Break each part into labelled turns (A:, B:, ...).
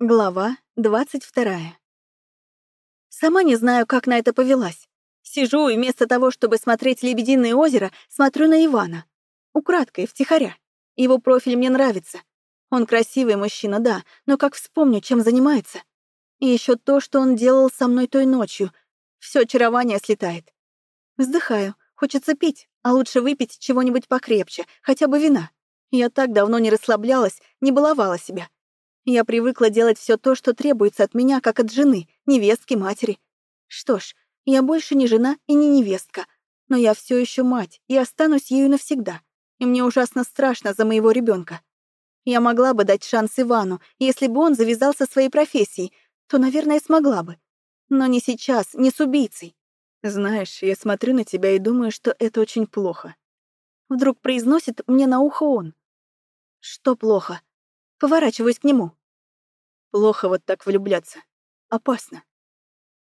A: Глава двадцать вторая. Сама не знаю, как на это повелась. Сижу и вместо того, чтобы смотреть «Лебединое озеро», смотрю на Ивана. Украдкой, втихаря. Его профиль мне нравится. Он красивый мужчина, да, но как вспомню, чем занимается. И еще то, что он делал со мной той ночью. Все очарование слетает. Вздыхаю. Хочется пить, а лучше выпить чего-нибудь покрепче, хотя бы вина. Я так давно не расслаблялась, не баловала себя. Я привыкла делать все то, что требуется от меня, как от жены, невестки, матери. Что ж, я больше не жена и не невестка, но я все еще мать и останусь ею навсегда. И мне ужасно страшно за моего ребенка. Я могла бы дать шанс Ивану, если бы он завязался своей профессией, то, наверное, смогла бы. Но не сейчас, не с убийцей.
B: Знаешь, я смотрю на тебя и думаю, что это очень плохо.
A: Вдруг произносит мне на ухо он. Что плохо? Поворачиваюсь к нему.
B: Плохо вот так влюбляться. Опасно.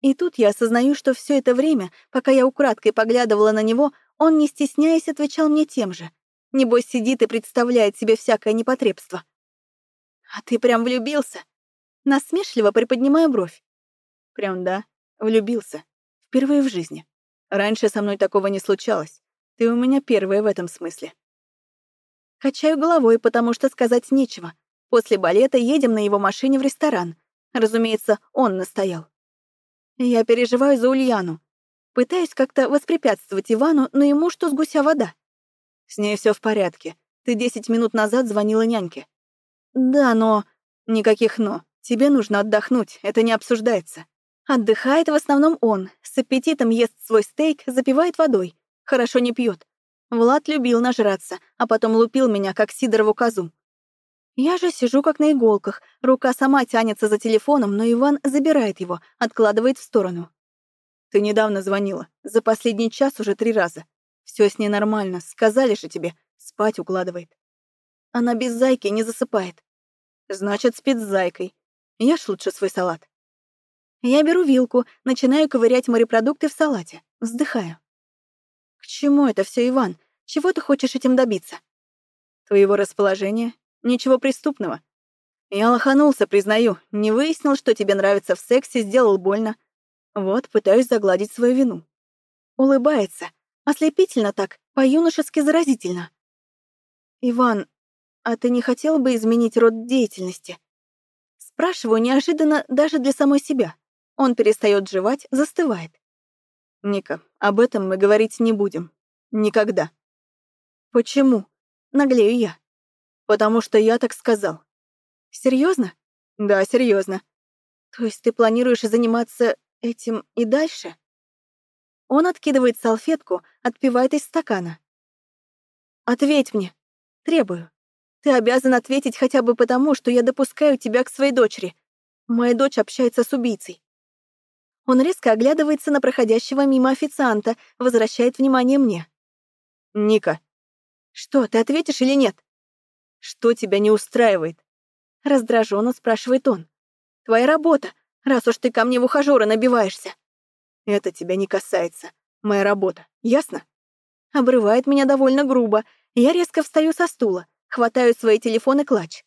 A: И тут я осознаю, что все это время, пока я украдкой поглядывала на него, он, не стесняясь, отвечал мне тем же. Небось, сидит и представляет себе всякое непотребство. «А ты прям влюбился?» Насмешливо приподнимаю бровь.
B: «Прям да, влюбился. Впервые в жизни. Раньше со мной такого не случалось. Ты у меня первая в этом смысле».
A: Качаю головой, потому что сказать нечего. После балета едем на его машине в ресторан. Разумеется, он настоял. Я переживаю за Ульяну. Пытаюсь как-то воспрепятствовать Ивану, но ему что с гуся вода.
B: С ней все в порядке. Ты десять минут назад звонила няньке.
A: Да, но...
B: Никаких «но». Тебе нужно отдохнуть, это не обсуждается.
A: Отдыхает в основном он. С аппетитом ест свой стейк, запивает водой. Хорошо не пьет. Влад любил нажраться, а потом лупил меня, как Сидорову козу. Я же сижу как на иголках, рука сама тянется за телефоном, но Иван забирает его, откладывает в сторону.
B: «Ты недавно звонила. За последний час уже три раза. Все с ней нормально, сказали же тебе. Спать укладывает».
A: Она без зайки не засыпает.
B: Значит, спит с зайкой. Ешь лучше свой салат.
A: Я беру вилку, начинаю ковырять морепродукты в салате, вздыхаю. К чему это все, Иван? Чего ты хочешь этим добиться?
B: Твоего расположения Ничего преступного. Я лоханулся, признаю. Не выяснил, что тебе нравится в сексе, сделал больно. Вот, пытаюсь загладить свою вину.
A: Улыбается. Ослепительно так, по-юношески заразительно. Иван, а ты не хотел бы изменить род деятельности? Спрашиваю неожиданно даже для самой себя. Он перестает жевать, застывает.
B: Ника, об этом мы говорить не будем. Никогда.
A: Почему? Наглею я.
B: Потому что я так сказал.
A: Серьезно?
B: Да, серьезно.
A: То есть ты планируешь заниматься этим и дальше? Он откидывает салфетку, отпивает из стакана. Ответь мне. Требую. Ты обязан ответить хотя бы потому, что я допускаю тебя к своей дочери. Моя дочь общается с убийцей. Он резко оглядывается на проходящего мимо официанта, возвращает внимание мне.
B: «Ника».
A: «Что, ты ответишь или нет?»
B: Что тебя не устраивает?
A: Раздраженно спрашивает он. Твоя работа, раз уж ты ко мне в ухажёры набиваешься.
B: Это тебя не касается. Моя работа, ясно?
A: Обрывает меня довольно грубо. Я резко встаю со стула, хватаю свои телефоны клатч.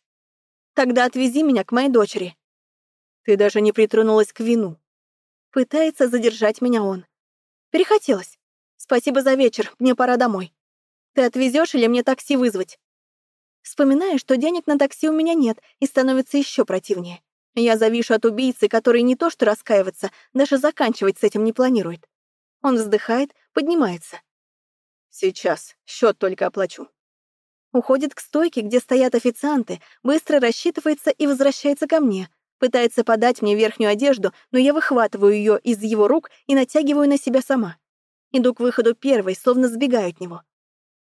A: Тогда отвези меня к моей дочери.
B: Ты даже не притронулась к вину.
A: Пытается задержать меня он. Перехотелось. Спасибо за вечер, мне пора домой. Ты отвезешь или мне такси вызвать? Вспоминаю, что денег на такси у меня нет, и становится еще противнее. Я завишу от убийцы, который не то что раскаиваться, даже заканчивать с этим не планирует. Он вздыхает, поднимается.
B: Сейчас, счет только оплачу.
A: Уходит к стойке, где стоят официанты, быстро рассчитывается и возвращается ко мне. Пытается подать мне верхнюю одежду, но я выхватываю ее из его рук и натягиваю на себя сама. Иду к выходу первой, словно сбегаю от него.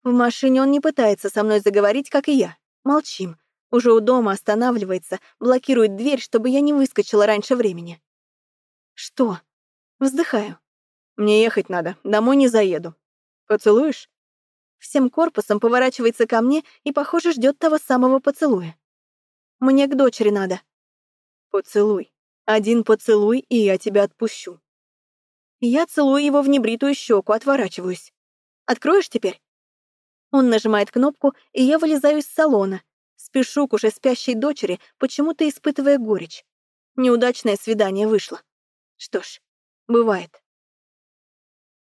A: В машине он не пытается со мной заговорить, как и я. Молчим. Уже у дома останавливается, блокирует дверь, чтобы я не выскочила раньше времени. Что? Вздыхаю.
B: Мне ехать надо, домой не заеду. Поцелуешь?
A: Всем корпусом поворачивается ко мне и, похоже, ждет того самого поцелуя. Мне к дочери надо.
B: Поцелуй. Один поцелуй, и я тебя отпущу.
A: Я целую его в небритую щеку, отворачиваюсь. Откроешь теперь? Он нажимает кнопку, и я вылезаю из салона. Спешу к уже спящей дочери, почему-то испытывая горечь. Неудачное свидание вышло. Что ж, бывает.